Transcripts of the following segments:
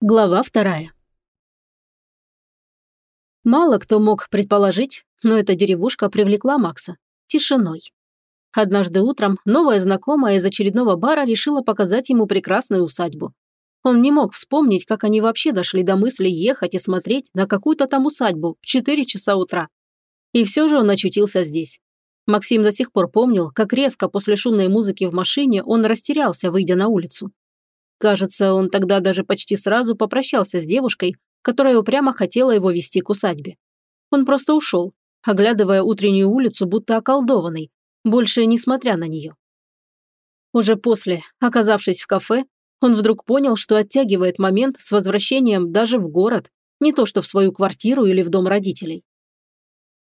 Глава вторая. Мало кто мог предположить, но эта деревушка привлекла Макса тишиной. Однажды утром новая знакомая из очередного бара решила показать ему прекрасную усадьбу. Он не мог вспомнить, как они вообще дошли до мысли ехать и смотреть на какую-то там усадьбу в 4 часа утра. И все же он очутился здесь. Максим до сих пор помнил, как резко после шумной музыки в машине он растерялся, выйдя на улицу. Кажется, он тогда даже почти сразу попрощался с девушкой, которая упрямо хотела его вести к усадьбе. Он просто ушел, оглядывая утреннюю улицу, будто околдованный, больше не смотря на нее. Уже после, оказавшись в кафе, он вдруг понял, что оттягивает момент с возвращением даже в город, не то что в свою квартиру или в дом родителей.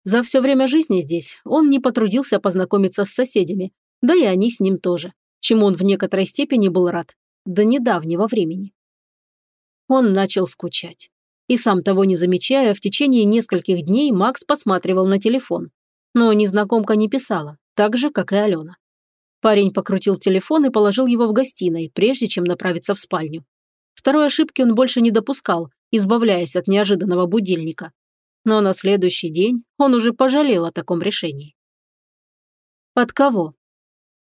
За все время жизни здесь он не потрудился познакомиться с соседями, да и они с ним тоже, чему он в некоторой степени был рад до недавнего времени. Он начал скучать. И сам того не замечая, в течение нескольких дней Макс посматривал на телефон. Но незнакомка не писала, так же, как и Алена. Парень покрутил телефон и положил его в гостиной, прежде чем направиться в спальню. Второй ошибки он больше не допускал, избавляясь от неожиданного будильника. Но на следующий день он уже пожалел о таком решении. От кого?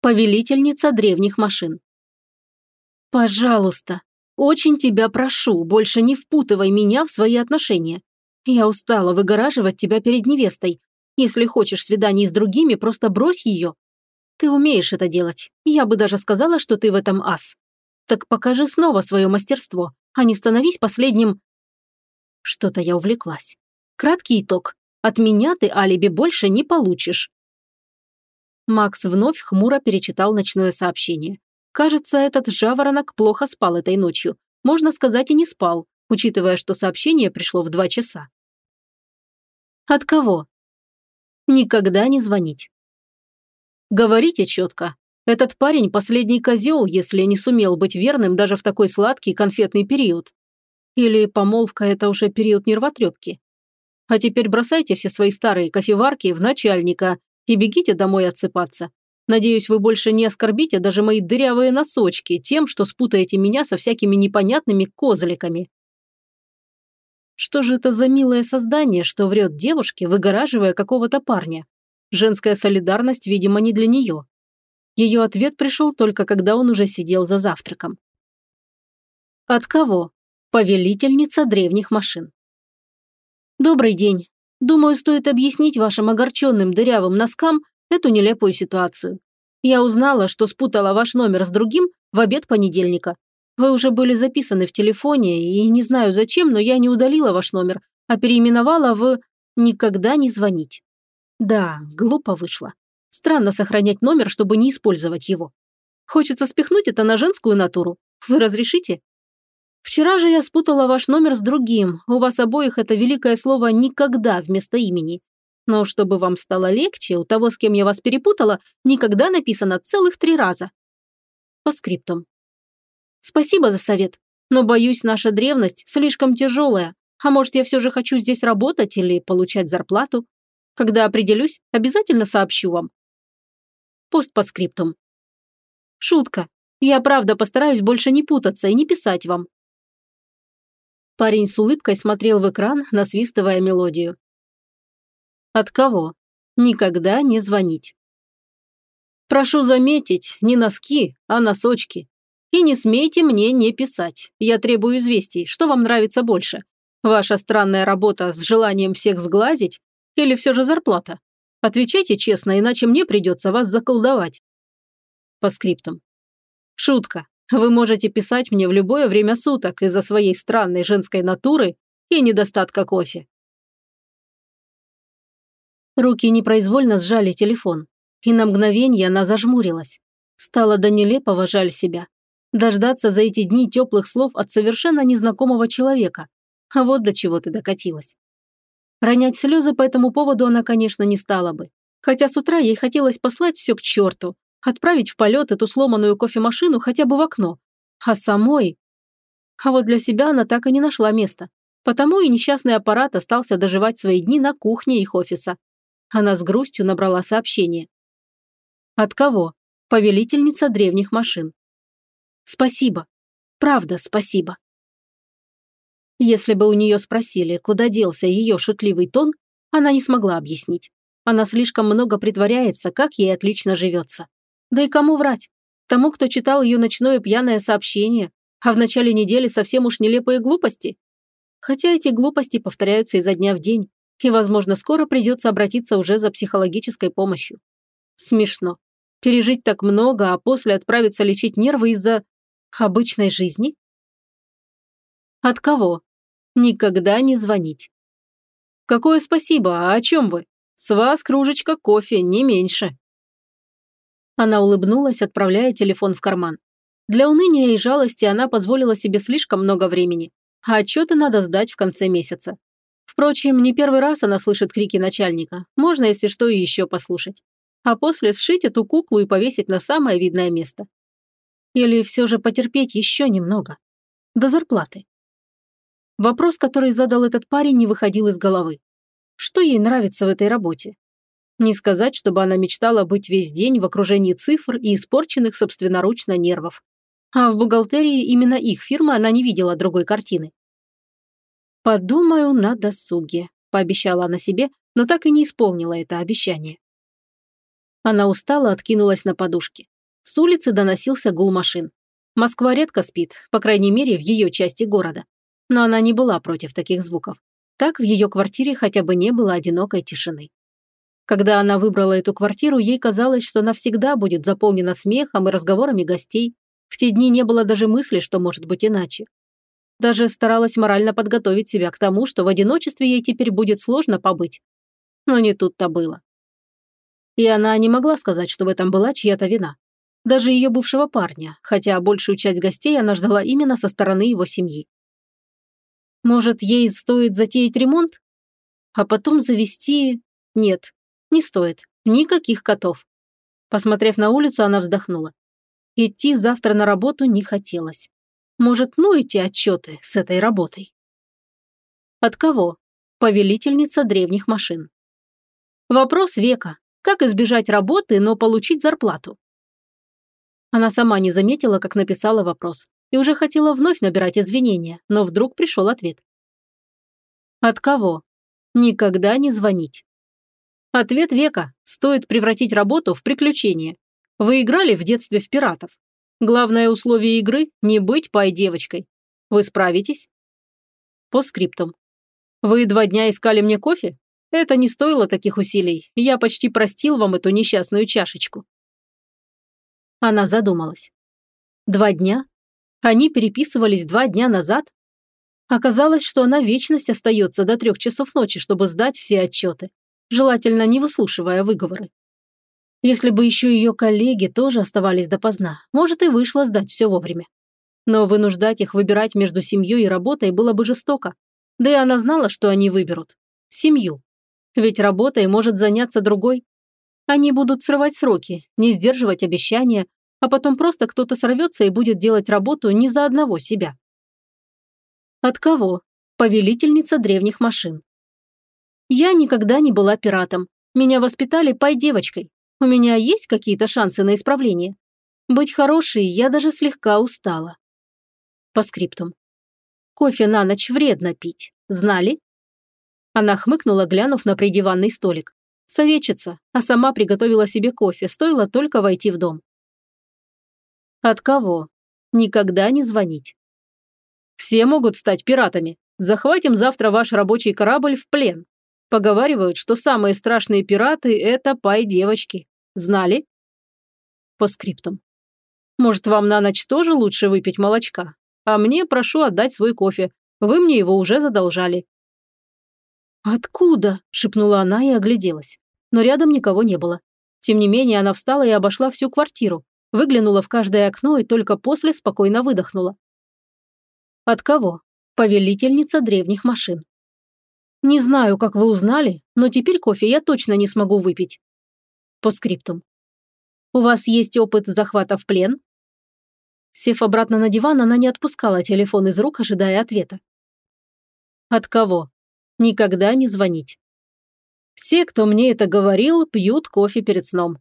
Повелительница древних машин. «Пожалуйста, очень тебя прошу, больше не впутывай меня в свои отношения. Я устала выгораживать тебя перед невестой. Если хочешь свиданий с другими, просто брось ее. Ты умеешь это делать. Я бы даже сказала, что ты в этом ас. Так покажи снова свое мастерство, а не становись последним...» Что-то я увлеклась. Краткий итог. От меня ты алиби больше не получишь. Макс вновь хмуро перечитал ночное сообщение. Кажется, этот жаворонок плохо спал этой ночью. Можно сказать, и не спал, учитывая, что сообщение пришло в два часа. От кого? Никогда не звонить. Говорите четко. Этот парень последний козел, если не сумел быть верным даже в такой сладкий конфетный период. Или помолвка – это уже период нервотрепки. А теперь бросайте все свои старые кофеварки в начальника и бегите домой отсыпаться. Надеюсь, вы больше не оскорбите даже мои дырявые носочки тем, что спутаете меня со всякими непонятными козликами. Что же это за милое создание, что врет девушке, выгораживая какого-то парня? Женская солидарность, видимо, не для нее. Ее ответ пришел только когда он уже сидел за завтраком. От кого? Повелительница древних машин. Добрый день. Думаю, стоит объяснить вашим огорченным дырявым носкам, эту нелепую ситуацию. Я узнала, что спутала ваш номер с другим в обед понедельника. Вы уже были записаны в телефоне, и не знаю зачем, но я не удалила ваш номер, а переименовала в «Никогда не звонить». Да, глупо вышло. Странно сохранять номер, чтобы не использовать его. Хочется спихнуть это на женскую натуру. Вы разрешите? Вчера же я спутала ваш номер с другим. У вас обоих это великое слово «никогда» вместо имени. Но чтобы вам стало легче, у того, с кем я вас перепутала, никогда написано целых три раза. По скриптум. Спасибо за совет, но, боюсь, наша древность слишком тяжелая. А может, я все же хочу здесь работать или получать зарплату? Когда определюсь, обязательно сообщу вам. Пост по скриптум. Шутка. Я правда постараюсь больше не путаться и не писать вам. Парень с улыбкой смотрел в экран, насвистывая мелодию. От кого? Никогда не звонить. Прошу заметить, не носки, а носочки. И не смейте мне не писать. Я требую известий, что вам нравится больше. Ваша странная работа с желанием всех сглазить или все же зарплата? Отвечайте честно, иначе мне придется вас заколдовать. По скриптам. Шутка. Вы можете писать мне в любое время суток из-за своей странной женской натуры и недостатка кофе. Руки непроизвольно сжали телефон, и на мгновение она зажмурилась. Стало до нелепого жаль себя. Дождаться за эти дни теплых слов от совершенно незнакомого человека. А вот до чего ты докатилась. Ронять слезы по этому поводу она, конечно, не стала бы. Хотя с утра ей хотелось послать все к черту, отправить в полет эту сломанную кофемашину хотя бы в окно. А самой... А вот для себя она так и не нашла места. Потому и несчастный аппарат остался доживать свои дни на кухне их офиса. Она с грустью набрала сообщение. От кого? Повелительница древних машин. Спасибо. Правда, спасибо. Если бы у нее спросили, куда делся ее шутливый тон, она не смогла объяснить. Она слишком много притворяется, как ей отлично живется. Да и кому врать? Тому, кто читал ее ночное пьяное сообщение, а в начале недели совсем уж нелепые глупости? Хотя эти глупости повторяются изо дня в день, и, возможно, скоро придется обратиться уже за психологической помощью. Смешно. Пережить так много, а после отправиться лечить нервы из-за обычной жизни? От кого? Никогда не звонить. Какое спасибо, а о чем вы? С вас кружечка кофе, не меньше. Она улыбнулась, отправляя телефон в карман. Для уныния и жалости она позволила себе слишком много времени, а отчеты надо сдать в конце месяца. Впрочем, не первый раз она слышит крики начальника, можно, если что, и еще послушать. А после сшить эту куклу и повесить на самое видное место. Или все же потерпеть еще немного. До зарплаты. Вопрос, который задал этот парень, не выходил из головы. Что ей нравится в этой работе? Не сказать, чтобы она мечтала быть весь день в окружении цифр и испорченных собственноручно нервов. А в бухгалтерии именно их фирмы она не видела другой картины. «Подумаю на досуге», – пообещала она себе, но так и не исполнила это обещание. Она устала, откинулась на подушке. С улицы доносился гул машин. Москва редко спит, по крайней мере, в ее части города но она не была против таких звуков. Так в ее квартире хотя бы не было одинокой тишины. Когда она выбрала эту квартиру, ей казалось, что она всегда будет заполнена смехом и разговорами гостей. В те дни не было даже мысли, что может быть иначе. Даже старалась морально подготовить себя к тому, что в одиночестве ей теперь будет сложно побыть. Но не тут-то было. И она не могла сказать, что в этом была чья-то вина. Даже ее бывшего парня, хотя большую часть гостей она ждала именно со стороны его семьи. Может, ей стоит затеять ремонт? А потом завести... Нет, не стоит. Никаких котов. Посмотрев на улицу, она вздохнула. Идти завтра на работу не хотелось. Может, ну эти отчеты с этой работой? От кого? Повелительница древних машин. Вопрос века. Как избежать работы, но получить зарплату? Она сама не заметила, как написала вопрос и уже хотела вновь набирать извинения, но вдруг пришел ответ. От кого? Никогда не звонить. Ответ века. Стоит превратить работу в приключение. Вы играли в детстве в пиратов. Главное условие игры – не быть пай-девочкой. Вы справитесь? По скриптум. Вы два дня искали мне кофе? Это не стоило таких усилий. Я почти простил вам эту несчастную чашечку. Она задумалась. Два дня? Они переписывались два дня назад? Оказалось, что она вечность остается до трех часов ночи, чтобы сдать все отчеты, желательно не выслушивая выговоры. Если бы еще ее коллеги тоже оставались допоздна, может и вышло сдать все вовремя. Но вынуждать их выбирать между семьей и работой было бы жестоко. Да и она знала, что они выберут. Семью. Ведь работой может заняться другой. Они будут срывать сроки, не сдерживать обещания, а потом просто кто-то сорвется и будет делать работу не за одного себя. От кого? Повелительница древних машин. Я никогда не была пиратом. Меня воспитали пай-девочкой. У меня есть какие-то шансы на исправление. Быть хорошей я даже слегка устала. По скриптум. Кофе на ночь вредно пить. Знали? Она хмыкнула, глянув на придиванный столик. Советчица, а сама приготовила себе кофе, стоило только войти в дом. От кого? Никогда не звонить. Все могут стать пиратами. Захватим завтра ваш рабочий корабль в плен. Поговаривают, что самые страшные пираты – это пай-девочки. Знали? По скриптам. Может, вам на ночь тоже лучше выпить молочка? А мне прошу отдать свой кофе. Вы мне его уже задолжали. «Откуда?» – шепнула она и огляделась. Но рядом никого не было. Тем не менее, она встала и обошла всю квартиру, Выглянула в каждое окно и только после спокойно выдохнула. От кого? Повелительница древних машин. Не знаю, как вы узнали, но теперь кофе я точно не смогу выпить. По скриптум. У вас есть опыт захвата в плен? Сев обратно на диван, она не отпускала телефон из рук, ожидая ответа. От кого? Никогда не звонить. Все, кто мне это говорил, пьют кофе перед сном.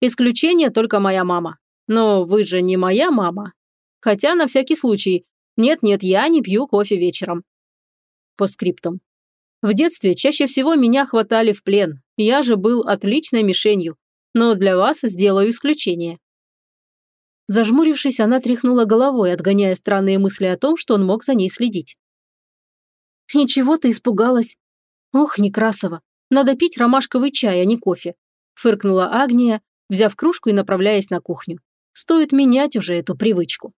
Исключение только моя мама. Но вы же не моя мама. Хотя на всякий случай. Нет-нет, я не пью кофе вечером. По скриптам. В детстве чаще всего меня хватали в плен. Я же был отличной мишенью. Но для вас сделаю исключение. Зажмурившись, она тряхнула головой, отгоняя странные мысли о том, что он мог за ней следить. «Ничего ты испугалась?» «Ох, Некрасова, надо пить ромашковый чай, а не кофе», фыркнула Агния, взяв кружку и направляясь на кухню. «Стоит менять уже эту привычку».